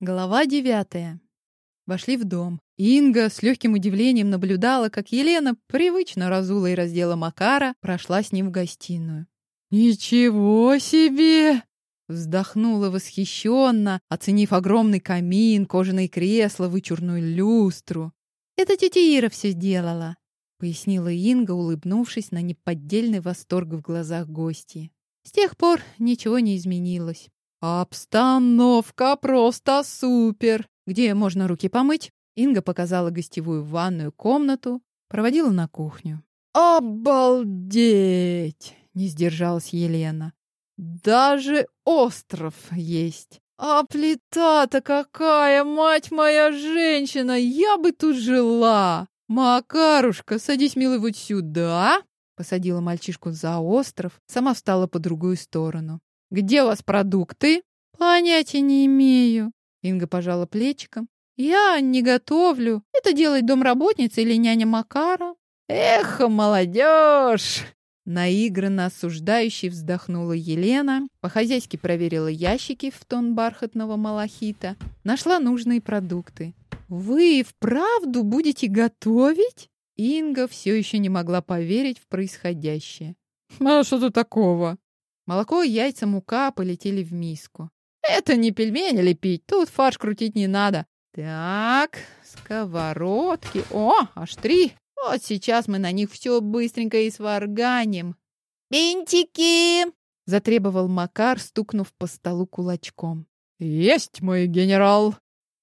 Глава девятая. Вошли в дом. Инга с легким удивлением наблюдала, как Елена привычно разула и раздела Макара, прошла с ним в гостиную. «Ничего себе!» Вздохнула восхищенно, оценив огромный камин, кожаные кресла, вычурную люстру. «Это тетя Ира все сделала», — пояснила Инга, улыбнувшись на неподдельный восторг в глазах гостей. С тех пор ничего не изменилось. Обстановка просто супер. Где можно руки помыть? Инга показала гостевую ванную комнату, проводила на кухню. Обалдеть! Не сдержалась Елена. Даже остров есть. А плита-то какая, мать моя женщина! Я бы тут жила! Макарушка, садись, милый, вот сюда. Посадила мальчишку за остров, сама встала по другую сторону. Где у вас продукты? Понятия не имею. Инга пожала плечиком. Я не готовлю. Это делает домработница или няня Макара. Эх, молодежь! Наигранно осуждающей вздохнула Елена, по-хозяйски проверила ящики в тон бархатного малахита, нашла нужные продукты. «Вы вправду будете готовить?» Инга все еще не могла поверить в происходящее. «А что тут такого?» Молоко, яйца, мука полетели в миску. Это не пельмени лепить, тут фарш крутить не надо. Так, сковородки. О, аж три. Вот сейчас мы на них все быстренько и сварганим. «Бинтики!» — затребовал Макар, стукнув по столу кулачком. «Есть мой генерал!»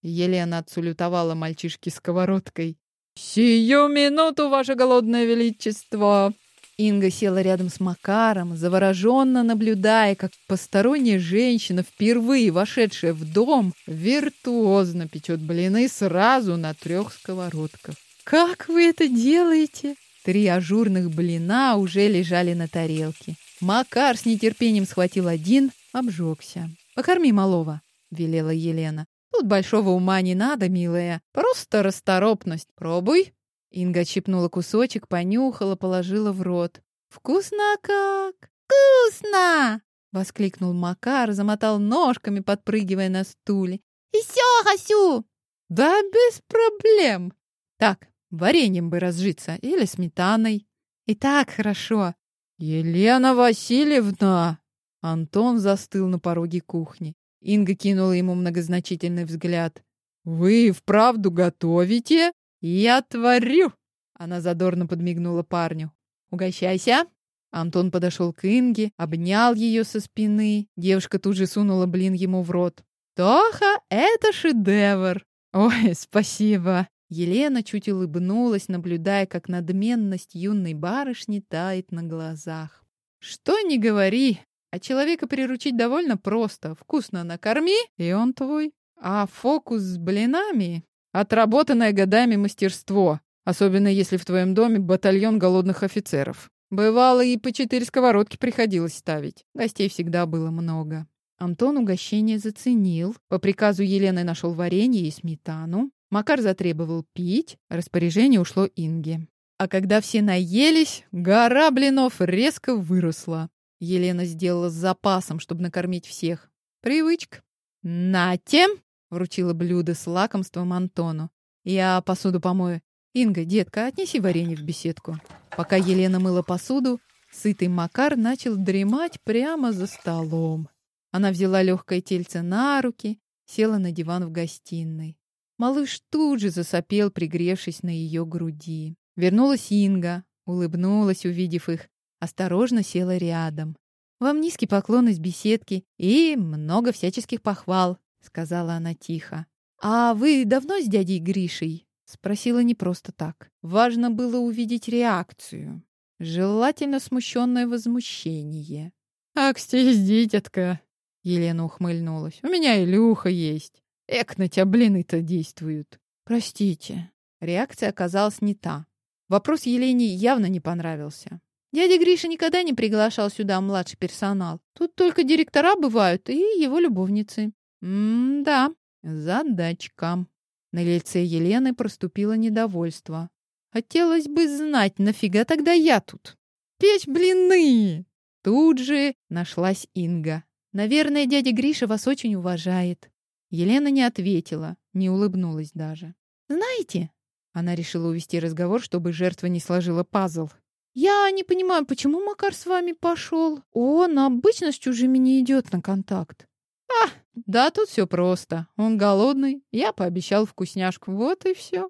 Елена отсулютовала мальчишке сковородкой. «Сию минуту, ваше голодное величество!» Инга села рядом с Макаром, завороженно наблюдая, как посторонняя женщина, впервые вошедшая в дом, виртуозно печет блины сразу на трех сковородках. «Как вы это делаете?» Три ажурных блина уже лежали на тарелке. Макар с нетерпением схватил один, обжегся. «Покорми малого», — велела Елена. «Тут большого ума не надо, милая. Просто расторопность. Пробуй». Инга чипнула кусочек, понюхала, положила в рот. «Вкусно как!» «Вкусно!» — воскликнул Макар, замотал ножками, подпрыгивая на стуле. «И все, Хасю!» «Да без проблем!» «Так, вареньем бы разжиться или сметаной». «И так хорошо!» «Елена Васильевна!» Антон застыл на пороге кухни. Инга кинула ему многозначительный взгляд. «Вы вправду готовите?» «Я творю!» Она задорно подмигнула парню. «Угощайся!» Антон подошел к Инге, обнял ее со спины. Девушка тут же сунула блин ему в рот. «Тоха, это шедевр!» «Ой, спасибо!» Елена чуть улыбнулась, наблюдая, как надменность юной барышни тает на глазах. «Что не говори, а человека приручить довольно просто. Вкусно накорми, и он твой. А фокус с блинами Отработанное годами мастерство, особенно если в твоем доме батальон голодных офицеров. Бывало, и по четыре сковородки приходилось ставить. Гостей всегда было много. Антон угощение заценил. По приказу Елены нашел варенье и сметану. Макар затребовал пить. Распоряжение ушло Инге. А когда все наелись, гора блинов резко выросла. Елена сделала с запасом, чтобы накормить всех. Привычка. «Нате!» Вручила блюдо с лакомством Антону. Я посуду помою. Инга, детка, отнеси варенье в беседку. Пока Елена мыла посуду, сытый Макар начал дремать прямо за столом. Она взяла легкое тельце на руки, села на диван в гостиной. Малыш тут же засопел, пригревшись на ее груди. Вернулась Инга, улыбнулась, увидев их, осторожно села рядом. Вам низкий поклон из беседки и много всяческих похвал сказала она тихо. А вы давно с дядей Гришей? спросила не просто так. Важно было увидеть реакцию. Желательно смущенное возмущение. «Акстись, дитятка!» Елена ухмыльнулась. «У меня Илюха есть. Эк, на тебя блины-то действуют». «Простите». Реакция оказалась не та. Вопрос Елене явно не понравился. Дядя Гриша никогда не приглашал сюда младший персонал. Тут только директора бывают и его любовницы. М-да, задачка. На лице Елены проступило недовольство. Хотелось бы знать, нафига тогда я тут? Печь блины! Тут же нашлась Инга. Наверное, дядя Гриша вас очень уважает. Елена не ответила, не улыбнулась даже. «Знаете...» Она решила увести разговор, чтобы жертва не сложила пазл. «Я не понимаю, почему Макар с вами пошел? Он обычно с чужими не идет на контакт». «А, да тут все просто. Он голодный, я пообещал вкусняшку. Вот и все.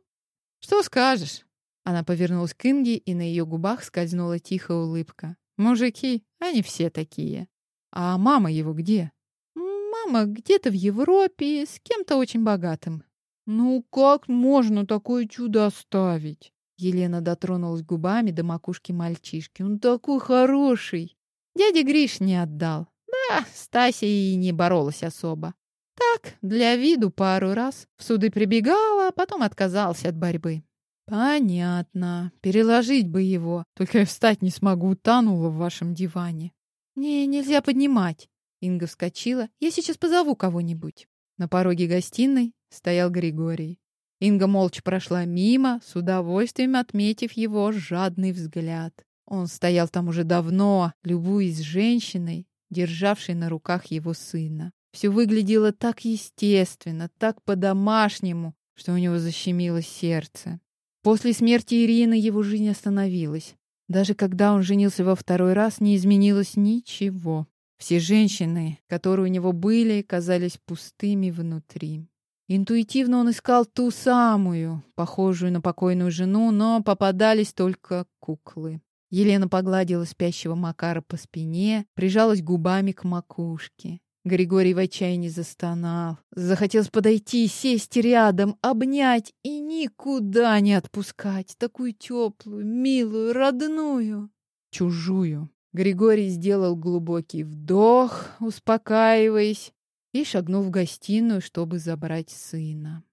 Что скажешь?» Она повернулась к Инге, и на ее губах скользнула тихая улыбка. «Мужики, они все такие. А мама его где?» «Мама где-то в Европе, с кем-то очень богатым». «Ну как можно такое чудо оставить?» Елена дотронулась губами до макушки мальчишки. «Он такой хороший!» Дядя Гриш не отдал. Да, Стася и не боролась особо. Так, для виду пару раз в суды прибегала, а потом отказался от борьбы. Понятно. Переложить бы его. Только я встать не смогу, утонула в вашем диване. Не, нельзя поднимать. Инга вскочила. Я сейчас позову кого-нибудь. На пороге гостиной стоял Григорий. Инга молча прошла мимо, с удовольствием отметив его жадный взгляд. Он стоял там уже давно, любуясь женщиной, державшей на руках его сына. Все выглядело так естественно, так по-домашнему, что у него защемило сердце. После смерти Ирины его жизнь остановилась. Даже когда он женился во второй раз, не изменилось ничего. Все женщины, которые у него были, казались пустыми внутри. Интуитивно он искал ту самую, похожую на покойную жену, но попадались только куклы. Елена погладила спящего Макара по спине, прижалась губами к макушке. Григорий в отчаянии застонал. Захотелось подойти, сесть рядом, обнять и никуда не отпускать. Такую теплую, милую, родную, чужую. Григорий сделал глубокий вдох, успокаиваясь, и шагнул в гостиную, чтобы забрать сына.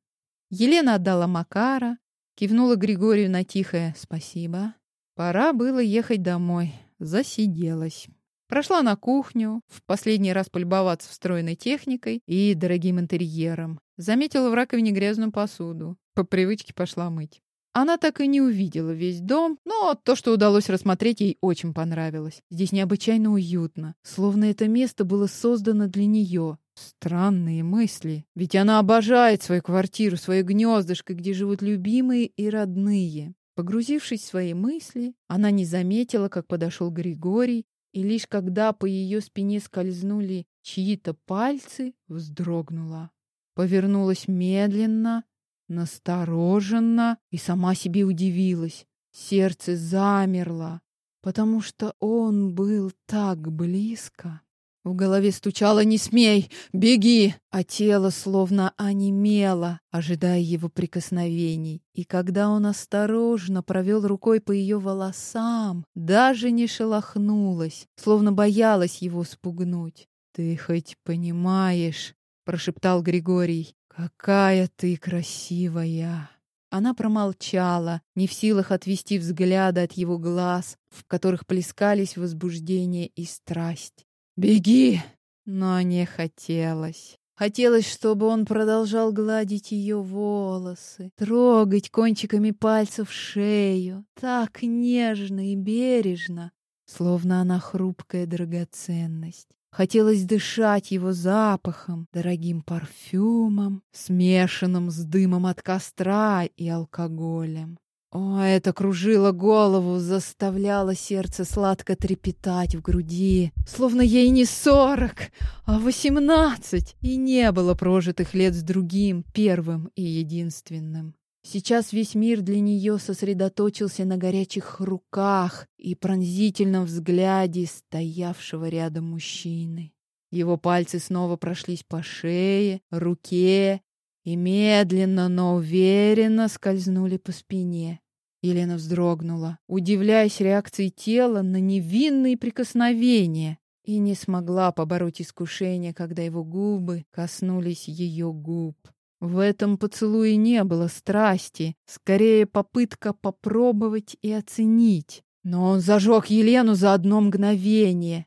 Елена отдала Макара, кивнула Григорию на тихое «спасибо». Пора было ехать домой. Засиделась. Прошла на кухню, в последний раз полюбоваться встроенной техникой и дорогим интерьером. Заметила в раковине грязную посуду. По привычке пошла мыть. Она так и не увидела весь дом, но то, что удалось рассмотреть, ей очень понравилось. Здесь необычайно уютно, словно это место было создано для нее. Странные мысли. Ведь она обожает свою квартиру, свое гнездышко, где живут любимые и родные. Погрузившись в свои мысли, она не заметила, как подошел Григорий, и лишь когда по ее спине скользнули чьи-то пальцы, вздрогнула. Повернулась медленно, настороженно и сама себе удивилась. Сердце замерло, потому что он был так близко. В голове стучало «Не смей! Беги!» А тело словно онемело, ожидая его прикосновений. И когда он осторожно провел рукой по ее волосам, даже не шелохнулась, словно боялась его спугнуть. «Ты хоть понимаешь?» — прошептал Григорий. «Какая ты красивая!» Она промолчала, не в силах отвести взгляда от его глаз, в которых плескались возбуждение и страсть. «Беги!» Но не хотелось. Хотелось, чтобы он продолжал гладить ее волосы, трогать кончиками пальцев шею, так нежно и бережно, словно она хрупкая драгоценность. Хотелось дышать его запахом, дорогим парфюмом, смешанным с дымом от костра и алкоголем. О, это кружило голову, заставляло сердце сладко трепетать в груди, словно ей не сорок, а восемнадцать, и не было прожитых лет с другим, первым и единственным. Сейчас весь мир для нее сосредоточился на горячих руках и пронзительном взгляде стоявшего рядом мужчины. Его пальцы снова прошлись по шее, руке и медленно, но уверенно скользнули по спине. Елена вздрогнула, удивляясь реакции тела на невинные прикосновения, и не смогла побороть искушение, когда его губы коснулись ее губ. В этом поцелуе не было страсти, скорее попытка попробовать и оценить. Но он зажег Елену за одно мгновение.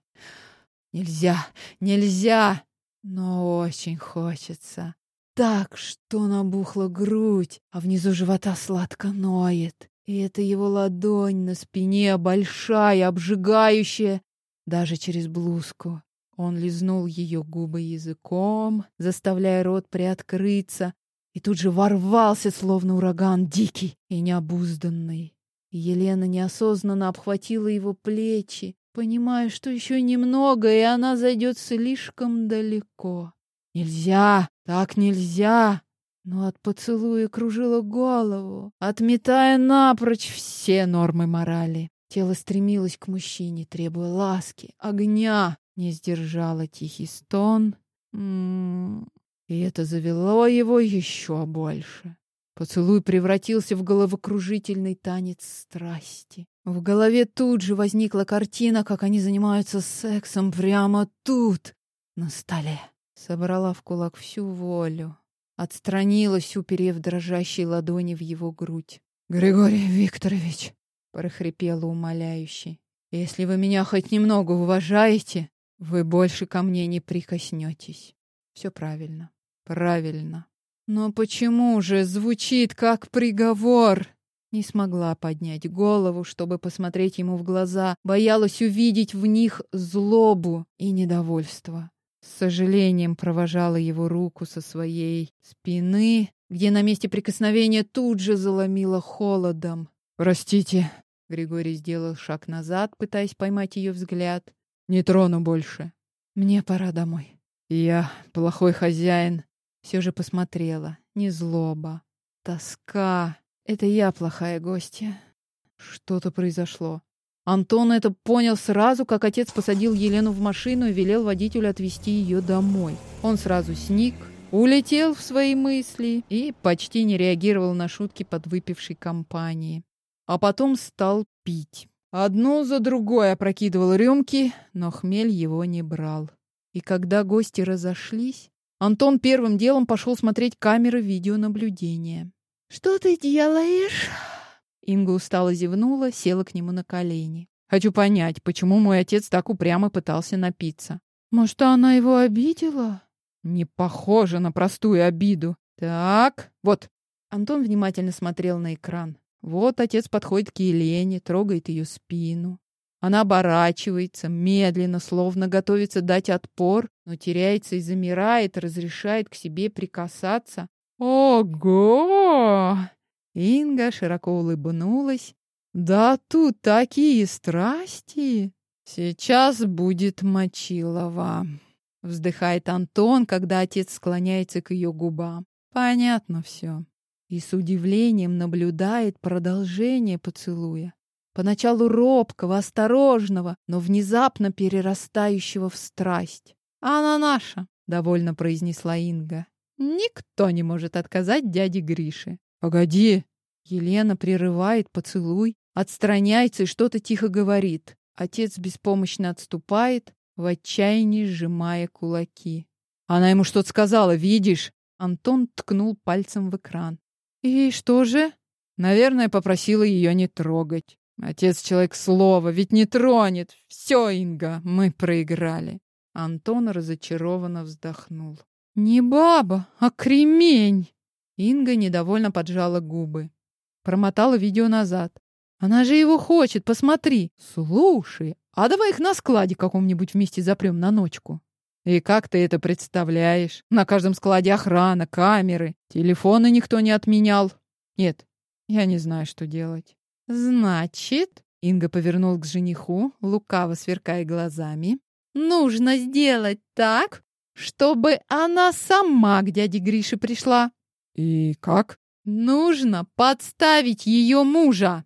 Нельзя, нельзя, но очень хочется. Так, что набухла грудь, а внизу живота сладко ноет. И это его ладонь на спине, большая, обжигающая, даже через блузку. Он лизнул ее губы языком, заставляя рот приоткрыться, и тут же ворвался, словно ураган, дикий и необузданный. Елена неосознанно обхватила его плечи, понимая, что еще немного, и она зайдет слишком далеко. Нельзя, так нельзя. Но от поцелуя кружила голову, отметая напрочь все нормы морали. Тело стремилось к мужчине, требуя ласки, огня. Не сдержала тихий стон. М -м -м. И это завело его еще больше. Поцелуй превратился в головокружительный танец страсти. В голове тут же возникла картина, как они занимаются сексом прямо тут, на столе. Собрала в кулак всю волю. Отстранилась, уперев дрожащей ладони в его грудь. «Григорий Викторович!» — прохрипела умоляюще. «Если вы меня хоть немного уважаете, вы больше ко мне не прикоснетесь. Все правильно, правильно». Но почему же звучит как приговор? Не смогла поднять голову, чтобы посмотреть ему в глаза, боялась увидеть в них злобу и недовольство. С сожалением провожала его руку со своей спины, где на месте прикосновения тут же заломило холодом. «Простите», — Григорий сделал шаг назад, пытаясь поймать ее взгляд. «Не трону больше. Мне пора домой. Я плохой хозяин, все же посмотрела. Не злоба. Тоска. Это я плохая гостья. Что-то произошло. Антон это понял сразу, как отец посадил Елену в машину и велел водителю отвезти ее домой. Он сразу сник, улетел в свои мысли и почти не реагировал на шутки подвыпившей компании. А потом стал пить. Одну за другой опрокидывал рюмки, но хмель его не брал. И когда гости разошлись, Антон первым делом пошел смотреть камеры видеонаблюдения. «Что ты делаешь?» Инга устало зевнула, села к нему на колени. «Хочу понять, почему мой отец так упрямо пытался напиться. Может, она его обидела?» «Не похоже на простую обиду. Так, вот». Антон внимательно смотрел на экран. Вот отец подходит к Елене, трогает ее спину. Она оборачивается, медленно, словно готовится дать отпор, но теряется и замирает, разрешает к себе прикасаться. «Ого!» Инга широко улыбнулась. «Да тут такие страсти!» «Сейчас будет Мочилова», — вздыхает Антон, когда отец склоняется к ее губам. «Понятно все». И с удивлением наблюдает продолжение поцелуя. Поначалу робкого, осторожного, но внезапно перерастающего в страсть. «Она наша», — довольно произнесла Инга. «Никто не может отказать дяде Грише». «Погоди!» Елена прерывает поцелуй, отстраняется и что-то тихо говорит. Отец беспомощно отступает, в отчаянии сжимая кулаки. «Она ему что-то сказала, видишь?» Антон ткнул пальцем в экран. «И что же?» Наверное, попросила ее не трогать. Отец человек слова, ведь не тронет. Все, Инга, мы проиграли. Антон разочарованно вздохнул. Не баба, а кремень. Инга недовольно поджала губы. Промотала видео назад. Она же его хочет, посмотри. Слушай, а давай их на складе каком-нибудь вместе запрем на ночку. И как ты это представляешь? На каждом складе охрана, камеры. Телефоны никто не отменял. Нет, я не знаю, что делать. «Значит...» — Инга повернулась к жениху, лукаво сверкая глазами. «Нужно сделать так, чтобы она сама к дяде Грише пришла». «И как?» «Нужно подставить ее мужа!»